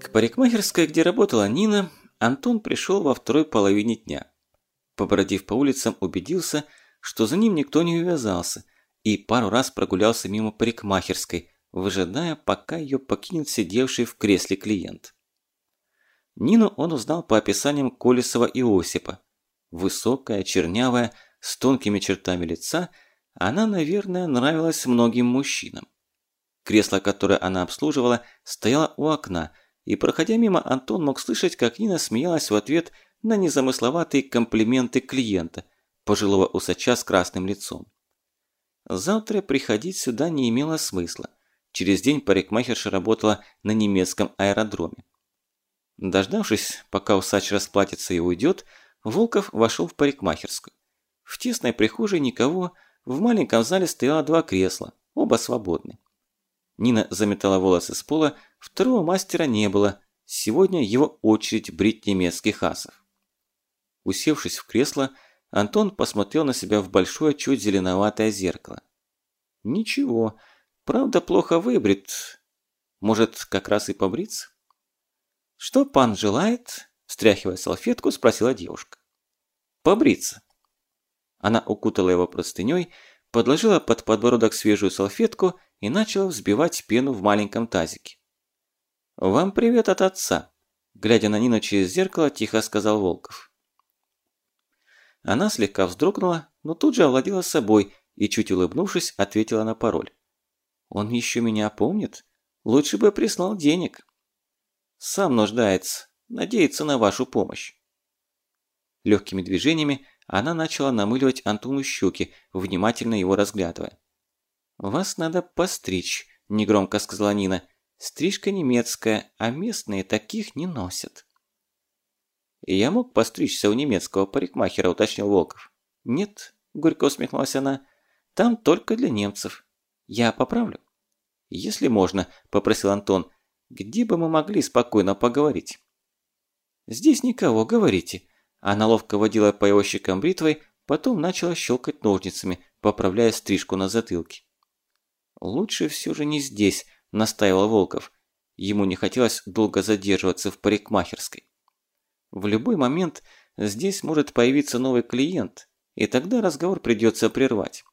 К парикмахерской, где работала Нина, Антон пришел во второй половине дня. Побродив по улицам, убедился, что за ним никто не увязался, и пару раз прогулялся мимо парикмахерской, выжидая, пока ее покинет сидевший в кресле клиент. Нину он узнал по описаниям Колесова и Осипа. Высокая, чернявая, с тонкими чертами лица, она, наверное, нравилась многим мужчинам. Кресло, которое она обслуживала, стояло у окна, и, проходя мимо, Антон мог слышать, как Нина смеялась в ответ на незамысловатые комплименты клиента, пожилого усача с красным лицом. Завтра приходить сюда не имело смысла. Через день парикмахерша работала на немецком аэродроме. Дождавшись, пока усач расплатится и уйдет, Волков вошел в парикмахерскую. В тесной прихожей никого, в маленьком зале стояло два кресла, оба свободны. Нина заметала волосы с пола, второго мастера не было, сегодня его очередь брить немецких асов. Усевшись в кресло, Антон посмотрел на себя в большое, чуть зеленоватое зеркало. Ничего, правда плохо выбрит. Может, как раз и побриться? «Что пан желает?» – встряхивая салфетку, спросила девушка. «Побриться». Она укутала его простыней, подложила под подбородок свежую салфетку и начала взбивать пену в маленьком тазике. «Вам привет от отца», – глядя на Нину через зеркало, тихо сказал Волков. Она слегка вздрогнула, но тут же овладела собой и, чуть улыбнувшись, ответила на пароль. «Он еще меня помнит? Лучше бы прислал денег». Сам нуждается, надеется на вашу помощь. Легкими движениями она начала намыливать Антону щеки, внимательно его разглядывая. «Вас надо постричь», – негромко сказала Нина. «Стрижка немецкая, а местные таких не носят». «Я мог постричься у немецкого парикмахера», – уточнил Волков. «Нет», – горько усмехнулась она, – «там только для немцев. Я поправлю». «Если можно», – попросил Антон, где бы мы могли спокойно поговорить? Здесь никого, говорите. Она ловко водила по его щекам бритвой, потом начала щелкать ножницами, поправляя стрижку на затылке. Лучше все же не здесь, настаивал Волков. Ему не хотелось долго задерживаться в парикмахерской. В любой момент здесь может появиться новый клиент, и тогда разговор придется прервать.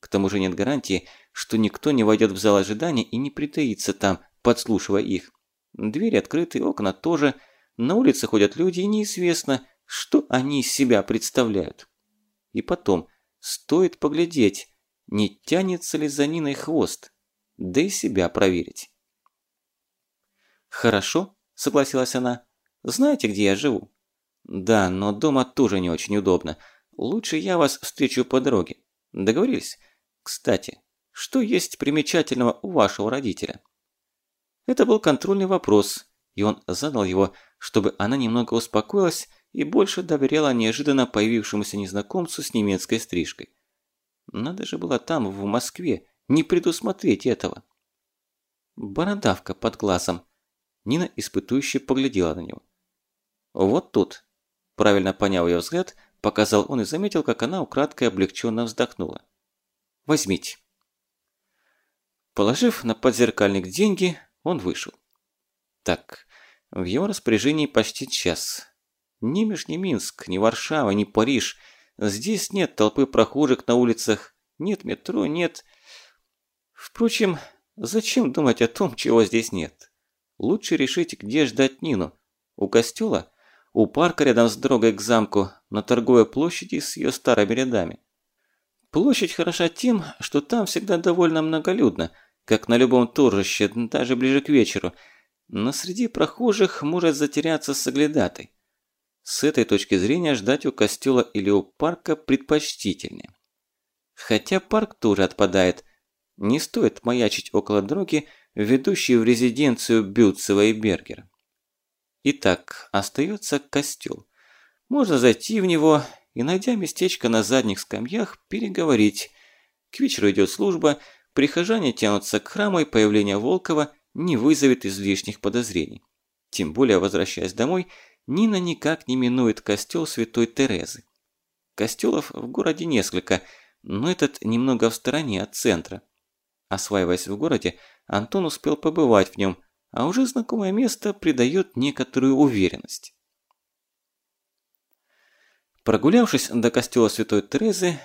К тому же нет гарантии, что никто не войдет в зал ожидания и не притаится там, подслушивая их. Двери открыты, окна тоже. На улице ходят люди, и неизвестно, что они из себя представляют. И потом, стоит поглядеть, не тянется ли за Ниной хвост, да и себя проверить. «Хорошо», – согласилась она. «Знаете, где я живу?» «Да, но дома тоже не очень удобно. Лучше я вас встречу по дороге. Договорились? Кстати, что есть примечательного у вашего родителя?» Это был контрольный вопрос, и он задал его, чтобы она немного успокоилась и больше доверяла неожиданно появившемуся незнакомцу с немецкой стрижкой. Надо же было там, в Москве, не предусмотреть этого. Бородавка под глазом. Нина испытующе поглядела на него. «Вот тут», – правильно поняв ее взгляд, показал он и заметил, как она украдкой облегченно вздохнула. «Возьмите». Положив на подзеркальник деньги, он вышел. Так, в его распоряжении почти час. Ни Нижний Минск, ни Варшава, ни Париж. Здесь нет толпы прохожих на улицах, нет метро, нет... Впрочем, зачем думать о том, чего здесь нет? Лучше решить, где ждать Нину. У костела? У парка рядом с дорогой к замку, на торговой площади с ее старыми рядами. Площадь хороша тем, что там всегда довольно многолюдно – как на любом торжище, даже ближе к вечеру, но среди прохожих может затеряться соглядатой. С этой точки зрения ждать у костела или у парка предпочтительнее. Хотя парк тоже отпадает. Не стоит маячить около дороги, ведущей в резиденцию Бютцева и Бергера. Итак, остается костел. Можно зайти в него и, найдя местечко на задних скамьях, переговорить. К вечеру идет служба – Прихожане тянутся к храму, и появление Волкова не вызовет излишних подозрений. Тем более, возвращаясь домой, Нина никак не минует костел Святой Терезы. Костелов в городе несколько, но этот немного в стороне от центра. Осваиваясь в городе, Антон успел побывать в нем, а уже знакомое место придает некоторую уверенность. Прогулявшись до костела Святой Терезы,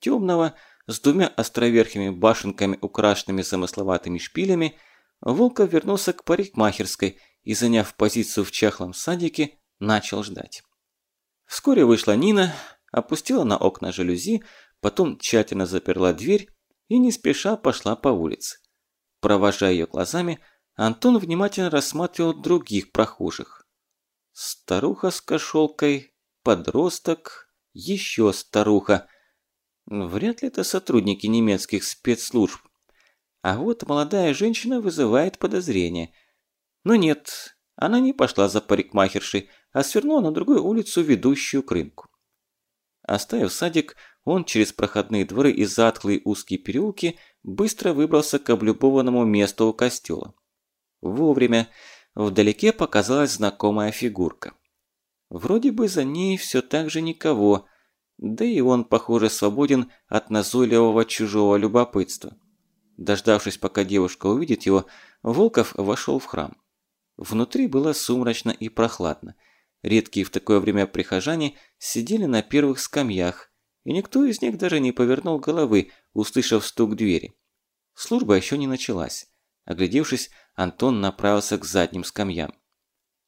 темного, с двумя островерхими башенками, украшенными замысловатыми шпилями, Волков вернулся к парикмахерской и, заняв позицию в чахлом садике, начал ждать. Вскоре вышла Нина, опустила на окна жалюзи, потом тщательно заперла дверь и не спеша пошла по улице. Провожая ее глазами, Антон внимательно рассматривал других прохожих. Старуха с кошелкой, подросток, еще старуха. Вряд ли это сотрудники немецких спецслужб. А вот молодая женщина вызывает подозрение. Но нет, она не пошла за парикмахершей, а свернула на другую улицу, ведущую к рынку. Оставив садик, он через проходные дворы и затхлые узкие переулки быстро выбрался к облюбованному месту у костела. Вовремя вдалеке показалась знакомая фигурка. Вроде бы за ней все так же никого, да и он, похоже, свободен от назойливого чужого любопытства. Дождавшись, пока девушка увидит его, Волков вошел в храм. Внутри было сумрачно и прохладно. Редкие в такое время прихожане сидели на первых скамьях, и никто из них даже не повернул головы, услышав стук двери. Служба еще не началась. Оглядевшись, Антон направился к задним скамьям.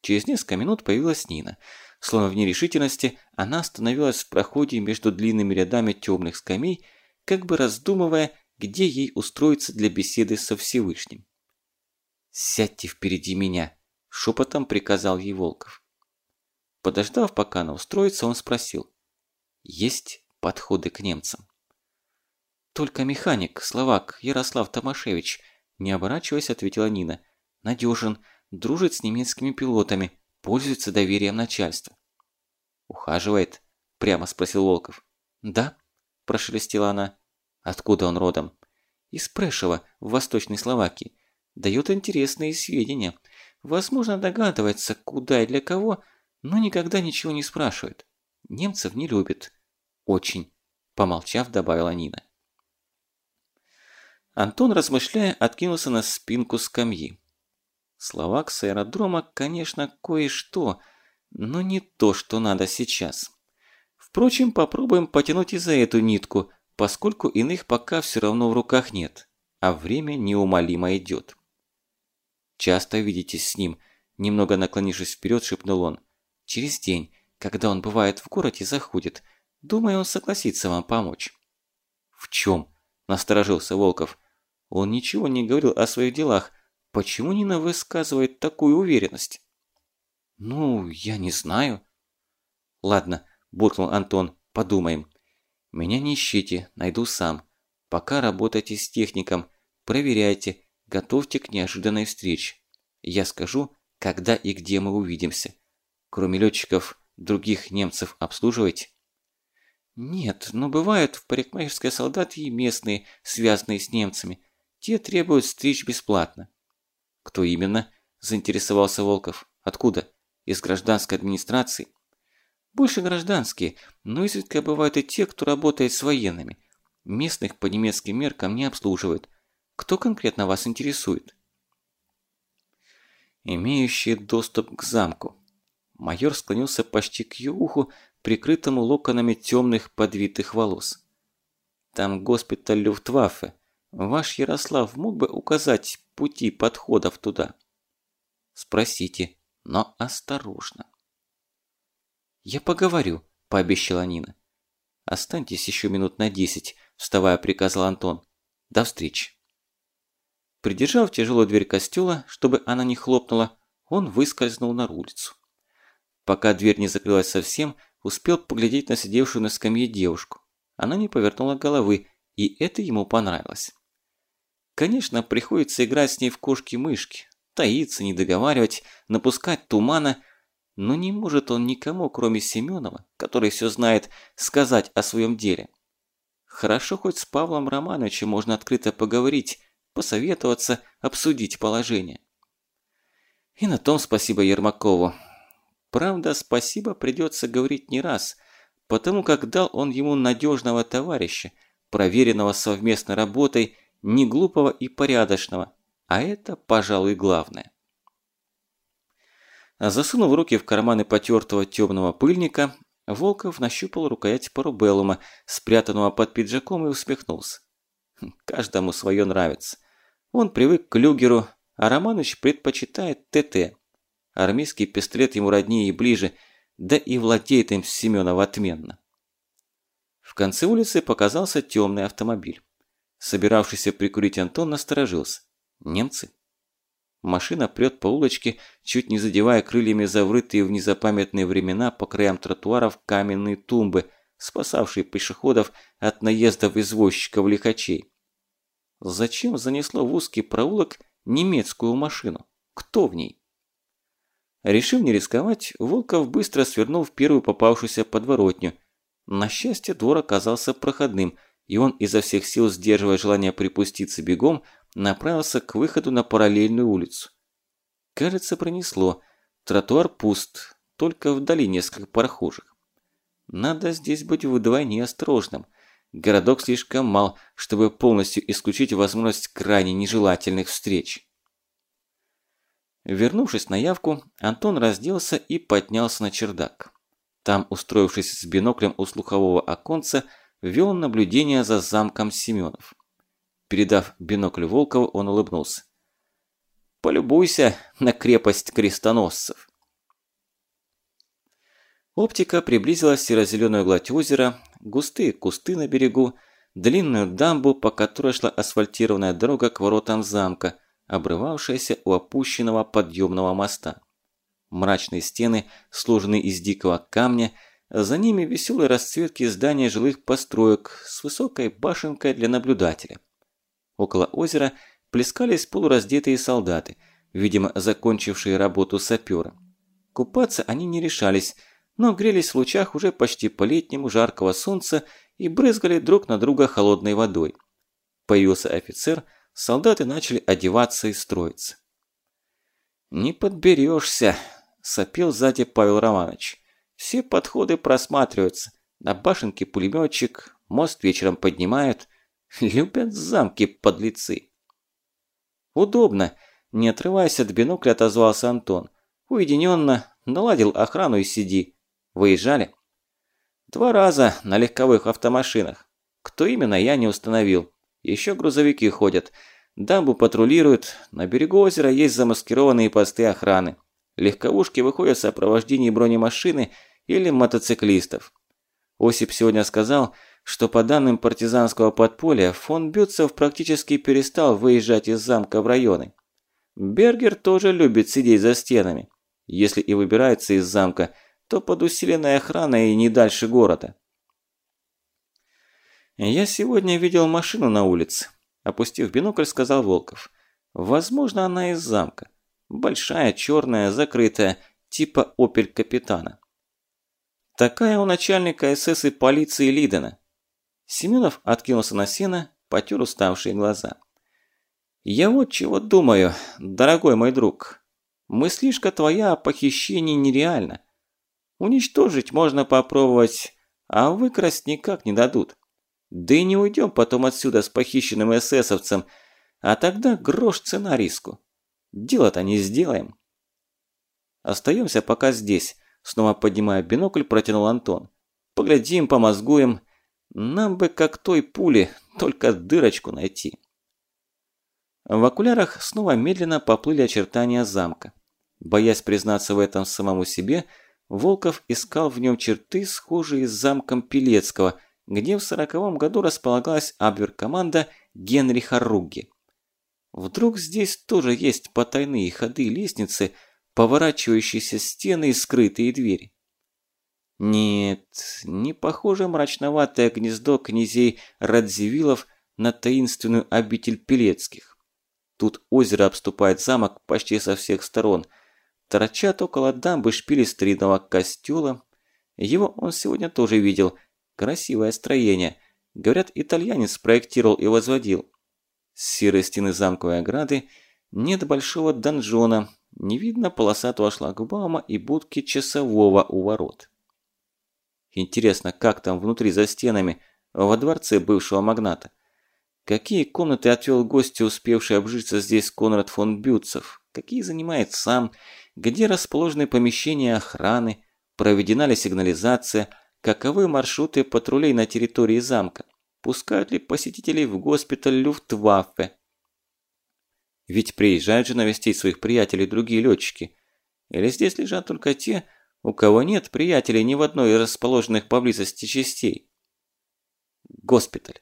Через несколько минут появилась Нина. Словно в нерешительности, она остановилась в проходе между длинными рядами темных скамей, как бы раздумывая, где ей устроиться для беседы со Всевышним. «Сядьте впереди меня», – шепотом приказал ей Волков. Подождав, пока она устроится, он спросил. «Есть подходы к немцам. «Только механик, словак, Ярослав Томашевич», не оборачиваясь, ответила Нина. «Надежен, дружит с немецкими пилотами, пользуется доверием начальства». «Ухаживает?» – прямо спросил Волков. «Да», – прошелестела она. «Откуда он родом?» «Из Прешева, в Восточной Словакии. Дает интересные сведения. Возможно, догадывается, куда и для кого, но никогда ничего не спрашивает. Немцев не любит. «Очень», – помолчав, добавила Нина. Антон, размышляя, откинулся на спинку скамьи. Словак с аэродрома, конечно, кое-что, но не то, что надо сейчас. Впрочем, попробуем потянуть и за эту нитку, поскольку иных пока все равно в руках нет, а время неумолимо идет. «Часто видитесь с ним», – немного наклонившись вперед, шепнул он. «Через день, когда он бывает в городе, заходит – Думаю, он согласится вам помочь». «В чем?» – насторожился Волков. «Он ничего не говорил о своих делах. Почему Нина высказывает такую уверенность?» «Ну, я не знаю». «Ладно», – буркнул Антон, – «подумаем. Меня не ищите, найду сам. Пока работайте с техником, проверяйте, готовьте к неожиданной встрече. Я скажу, когда и где мы увидимся. Кроме летчиков, других немцев обслуживаете?» Нет, но бывают в парикмахерской солдаты и местные, связанные с немцами. Те требуют встреч бесплатно. Кто именно? Заинтересовался Волков. Откуда? Из гражданской администрации? Больше гражданские, но изредка бывают и те, кто работает с военными. Местных по немецким меркам не обслуживают. Кто конкретно вас интересует? Имеющие доступ к замку. Майор склонился почти к ее уху, прикрытому локонами темных подвитых волос. Там госпиталь Люфтваффе. Ваш Ярослав мог бы указать пути подходов туда? Спросите, но осторожно. Я поговорю, пообещала Нина. Останьтесь еще минут на десять, вставая, приказал Антон. До встречи. Придержав тяжелую дверь костела, чтобы она не хлопнула, он выскользнул на улицу. Пока дверь не закрылась совсем, успел поглядеть на сидевшую на скамье девушку. Она не повернула головы, и это ему понравилось. Конечно, приходится играть с ней в кошки-мышки, таиться, не договаривать, напускать тумана, но не может он никому, кроме Семенова, который все знает, сказать о своем деле. Хорошо хоть с Павлом Романовичем можно открыто поговорить, посоветоваться, обсудить положение. И на том спасибо Ермакову. Правда, спасибо придется говорить не раз, потому как дал он ему надежного товарища, проверенного совместной работой не глупого и порядочного, а это, пожалуй, главное. Засунув руки в карманы потертого темного пыльника, Волков нащупал рукоять парубеллума, спрятанного под пиджаком, и усмехнулся. Хм, каждому свое нравится. Он привык к люгеру, а Романыч предпочитает ТТ. Армейский пистолет ему роднее и ближе, да и владеет им Семенов отменно. В конце улицы показался темный автомобиль. Собиравшийся прикурить Антон насторожился. Немцы? Машина прет по улочке, чуть не задевая крыльями заврытые в незапамятные времена по краям тротуаров каменные тумбы, спасавшие пешеходов от наездов извозчиков-лихачей. Зачем занесло в узкий проулок немецкую машину? Кто в ней? Решив не рисковать, Волков быстро свернул в первую попавшуюся подворотню. На счастье, двор оказался проходным, и он изо всех сил, сдерживая желание припуститься бегом, направился к выходу на параллельную улицу. Кажется, пронесло. Тротуар пуст, только вдали несколько прохожих. Надо здесь быть вдвойне осторожным. Городок слишком мал, чтобы полностью исключить возможность крайне нежелательных встреч. Вернувшись на явку, Антон разделся и поднялся на чердак. Там, устроившись с биноклем у слухового оконца, вел наблюдение за замком Семенов. Передав бинокль Волкову, он улыбнулся. «Полюбуйся на крепость крестоносцев!» Оптика приблизилась в серо-зеленую гладь озера, густые кусты на берегу, длинную дамбу, по которой шла асфальтированная дорога к воротам замка, обрывавшаяся у опущенного подъемного моста. Мрачные стены, сложенные из дикого камня, за ними веселые расцветки здания жилых построек с высокой башенкой для наблюдателя. Около озера плескались полураздетые солдаты, видимо, закончившие работу сапера. Купаться они не решались, но грелись в лучах уже почти по-летнему жаркого солнца и брызгали друг на друга холодной водой. Появился офицер, солдаты начали одеваться и строиться. «Не подберешься», – сопел сзади Павел Романович. «Все подходы просматриваются. На башенке пулеметчик, мост вечером поднимают. Любят замки подлецы. Удобно. Не отрываясь от бинокля, отозвался Антон. Уединенно, наладил охрану и сиди. Выезжали? Два раза на легковых автомашинах. Кто именно, я не установил. Еще грузовики ходят. Дамбу патрулируют. На берегу озера есть замаскированные посты охраны. Легковушки выходят в сопровождении бронемашины или мотоциклистов. Осип сегодня сказал, что по данным партизанского подполья, фон Бютцев практически перестал выезжать из замка в районы. Бергер тоже любит сидеть за стенами. Если и выбирается из замка, то под усиленной охраной и не дальше города. «Я сегодня видел машину на улице», – опустив бинокль, сказал Волков. «Возможно, она из замка. Большая, черная, закрытая, типа «Опель Капитана». Такая у начальника СС и полиции Лидена. Семенов откинулся на сено, потер уставшие глаза. «Я вот чего думаю, дорогой мой друг. Мыслишка твоя о похищении нереальна. Уничтожить можно попробовать, а выкрасть никак не дадут. Да и не уйдем потом отсюда с похищенным эсэсовцем, а тогда грош цена риску. Дело-то не сделаем». «Остаемся пока здесь», – снова поднимая бинокль, протянул Антон. «Поглядим, помозгуем». Нам бы как той пули, только дырочку найти. В окулярах снова медленно поплыли очертания замка. Боясь признаться в этом самому себе, Волков искал в нем черты, схожие с замком Пелецкого, где в сороковом году располагалась абверкоманда Генриха Ругги. Вдруг здесь тоже есть потайные ходы и лестницы, поворачивающиеся стены и скрытые двери. Нет, не похоже мрачноватое гнездо князей Радзивиллов на таинственную обитель Пелецких. Тут озеро обступает замок почти со всех сторон. Торчат около дамбы шпили старинного костела. Его он сегодня тоже видел. Красивое строение. Говорят, итальянец спроектировал и возводил. С серой стены замковой ограды нет большого донжона, не видно полосатого шлагбаума и будки часового у ворот. Интересно, как там внутри за стенами, во дворце бывшего магната? Какие комнаты отвел гостю, успевший обжиться здесь Конрад фон Бютцев? Какие занимает сам? Где расположены помещения охраны? Проведена ли сигнализация? Каковы маршруты патрулей на территории замка? Пускают ли посетителей в госпиталь Люфтваффе? Ведь приезжают же навестить своих приятелей другие летчики. Или здесь лежат только те, у кого нет приятелей ни в одной из расположенных поблизости частей? Госпиталь.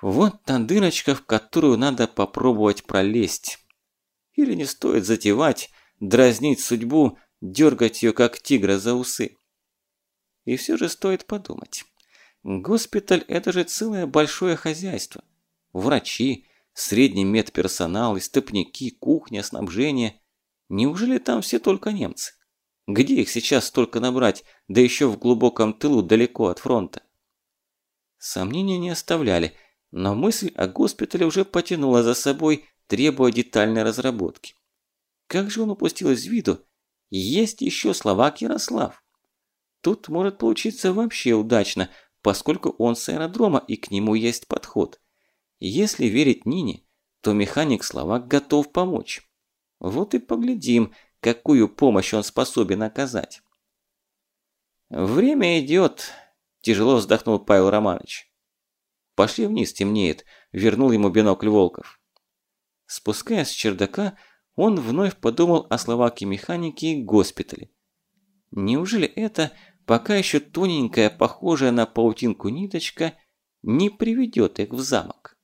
Вот та дырочка, в которую надо попробовать пролезть. Или не стоит затевать, дразнить судьбу, дергать ее как тигра за усы. И все же стоит подумать. Госпиталь – это же целое большое хозяйство. Врачи, средний медперсонал, истопники, кухня, снабжение. Неужели там все только немцы? Где их сейчас столько набрать, да еще в глубоком тылу далеко от фронта? Сомнения не оставляли – но мысль о госпитале уже потянула за собой, требуя детальной разработки. Как же он упустил из виду? Есть еще Словак Ярослав. Тут может получиться вообще удачно, поскольку он с аэродрома и к нему есть подход. Если верить Нине, то механик Словак готов помочь. Вот и поглядим, какую помощь он способен оказать. «Время идет», – тяжело вздохнул Павел Романович. «Пошли вниз, темнеет», – вернул ему бинокль Волков. Спускаясь с чердака, он вновь подумал о словаке механике и госпитале. Неужели это, пока еще тоненькая, похожая на паутинку ниточка, не приведет их в замок?